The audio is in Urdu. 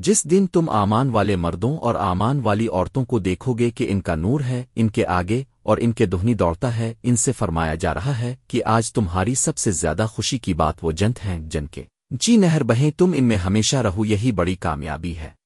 جس دن تم آمان والے مردوں اور آمان والی عورتوں کو دیکھو گے کہ ان کا نور ہے، ان کے آگے اور ان کے دہنی دوڑتا ہے، ان سے فرمایا جا رہا ہے کہ آج تمہاری سب سے زیادہ خوشی کی بات وہ جنت ہیں، جن کے جی نہر بہیں، تم ان میں ہمیشہ رہو، یہی بڑی کامیابی ہے۔